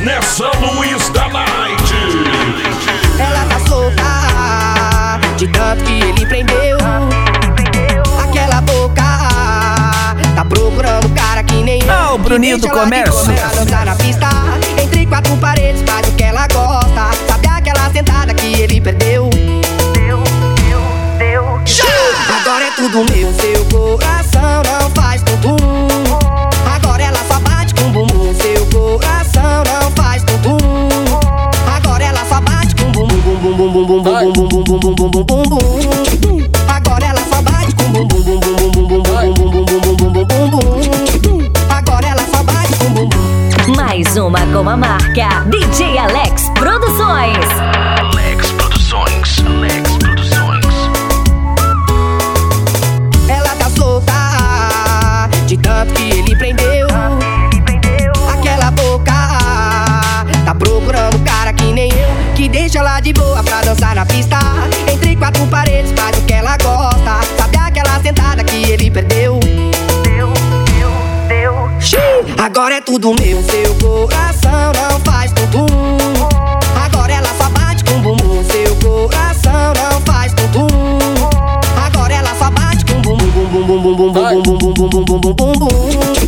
Nessa Luiz da Night. Ela tá solta, de tanto que ele prendeu. Aquela boca tá procurando cara que nem eu. Ah, o Bruninho do comércio. dançar na pista, entre quatro paredes, faz o que ela gosta. Sabe aquela sentada que ele perdeu? Agora é tudo meu, seu coração bum bum bum bum bum bum bum bum bum bum bum bum bum Agora ela só bate com bumbum, bum bum bum bum bum bum bum bum bum bum bum bum bum Agora ela só bate com bumbum. Mais uma com a marca DJ Alex Produções. Que deixa ela de boa pra dançar na pista. Entre quatro paredes, faz o que ela gosta. Sabe aquela sentada que ele perdeu? Xiii, Agora é tudo meu, seu coração não faz tum Agora ela só bate com bumbum, seu coração não faz tum Agora ela só bate com bumbum, bum bum bum bum bum bum bum bum bum bum bum bum bum Agora